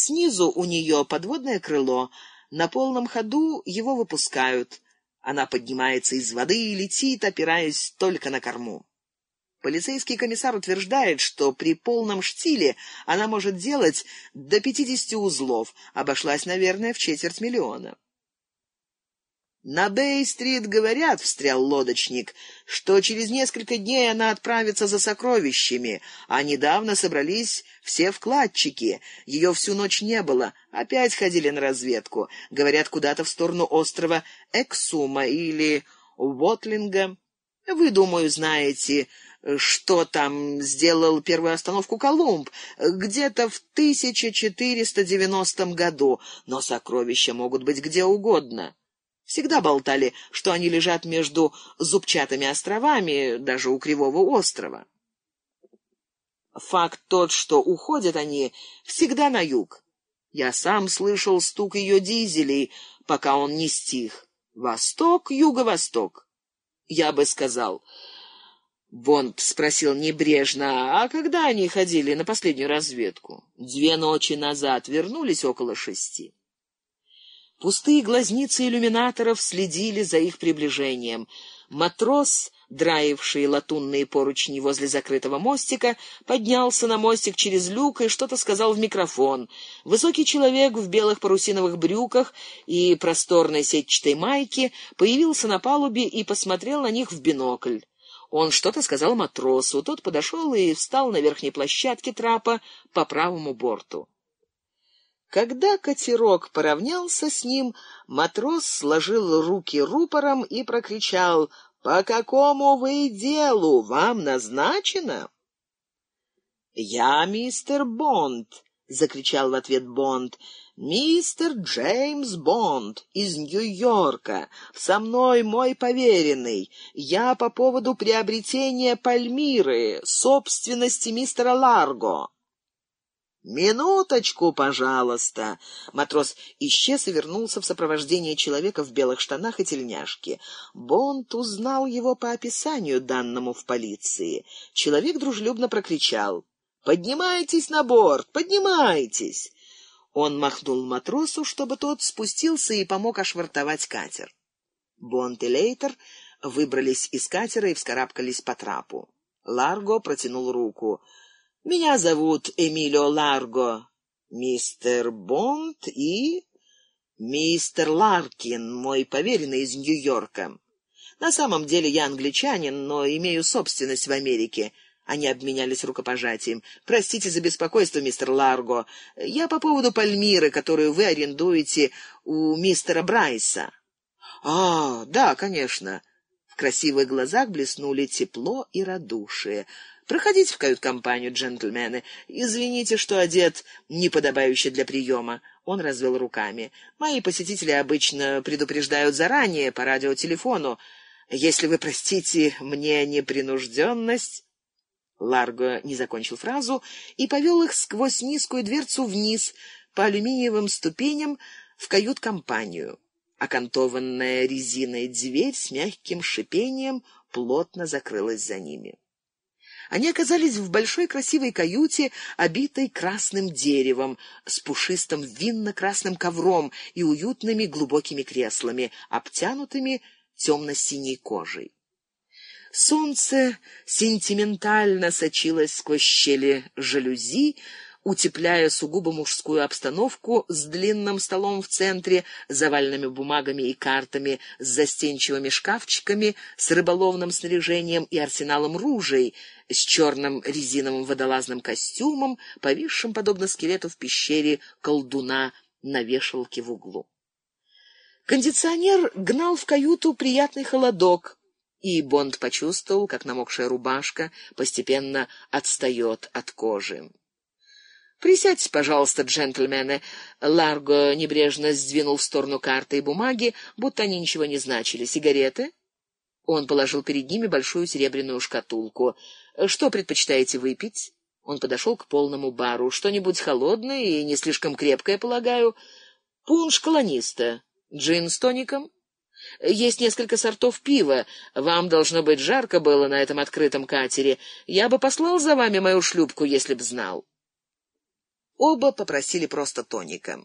Снизу у нее подводное крыло. На полном ходу его выпускают. Она поднимается из воды и летит, опираясь только на корму. Полицейский комиссар утверждает, что при полном штиле она может делать до 50 узлов, обошлась, наверное, в четверть миллиона. «На Бэй-стрит говорят, — встрял лодочник, — что через несколько дней она отправится за сокровищами, а недавно собрались все вкладчики. Ее всю ночь не было, опять ходили на разведку. Говорят, куда-то в сторону острова Эксума или Уотлинга. Вы, думаю, знаете, что там сделал первую остановку Колумб, где-то в 1490 году, но сокровища могут быть где угодно». Всегда болтали, что они лежат между зубчатыми островами, даже у Кривого острова. Факт тот, что уходят они всегда на юг. Я сам слышал стук ее дизелей, пока он не стих. Восток, юго-восток. Я бы сказал... Бонд спросил небрежно, а когда они ходили на последнюю разведку? Две ночи назад, вернулись около шести. Пустые глазницы иллюминаторов следили за их приближением. Матрос, драивший латунные поручни возле закрытого мостика, поднялся на мостик через люк и что-то сказал в микрофон. Высокий человек в белых парусиновых брюках и просторной сетчатой майке появился на палубе и посмотрел на них в бинокль. Он что-то сказал матросу, тот подошел и встал на верхней площадке трапа по правому борту. Когда катерок поравнялся с ним, матрос сложил руки рупором и прокричал «По какому вы делу? Вам назначено?» «Я мистер Бонд», — закричал в ответ Бонд, — «мистер Джеймс Бонд из Нью-Йорка. Со мной мой поверенный. Я по поводу приобретения Пальмиры, собственности мистера Ларго». «Минуточку, пожалуйста!» Матрос исчез и вернулся в сопровождении человека в белых штанах и тельняшке. Бонд узнал его по описанию, данному в полиции. Человек дружелюбно прокричал. «Поднимайтесь на борт! Поднимайтесь!» Он махнул матросу, чтобы тот спустился и помог ошвартовать катер. Бонд и Лейтер выбрались из катера и вскарабкались по трапу. Ларго протянул руку — меня зовут Эмилио Ларго, мистер Бонд и... мистер Ларкин, мой поверенный из Нью-Йорка. На самом деле я англичанин, но имею собственность в Америке. Они обменялись рукопожатием. «Простите за беспокойство, мистер Ларго. Я по поводу Пальмиры, которую вы арендуете у мистера Брайса». «А, да, конечно». Красивых глазах блеснули тепло и радушие. Проходите в кают-компанию, джентльмены. Извините, что одет неподобающе для приема. Он развел руками. Мои посетители обычно предупреждают заранее по радиотелефону. Если вы простите мне непринужденность... Ларго не закончил фразу и повел их сквозь низкую дверцу вниз по алюминиевым ступеням в кают-компанию. Окантованная резиной дверь с мягким шипением плотно закрылась за ними. Они оказались в большой красивой каюте, обитой красным деревом, с пушистым винно-красным ковром и уютными глубокими креслами, обтянутыми темно-синей кожей. Солнце сентиментально сочилось сквозь щели жалюзи, утепляя сугубо мужскую обстановку с длинным столом в центре, заваленными бумагами и картами, с застенчивыми шкафчиками, с рыболовным снаряжением и арсеналом ружей, с черным резиновым водолазным костюмом, повисшим, подобно скелету в пещере колдуна на вешалке в углу. Кондиционер гнал в каюту приятный холодок, и Бонд почувствовал, как намокшая рубашка постепенно отстает от кожи. «Присядьте, пожалуйста, джентльмены». Ларго небрежно сдвинул в сторону карты и бумаги, будто они ничего не значили. «Сигареты?» Он положил перед ними большую серебряную шкатулку. «Что предпочитаете выпить?» Он подошел к полному бару. «Что-нибудь холодное и не слишком крепкое, полагаю?» «Пунш колониста. Джин с тоником?» «Есть несколько сортов пива. Вам, должно быть, жарко было на этом открытом катере. Я бы послал за вами мою шлюпку, если б знал». Оба попросили просто тоника.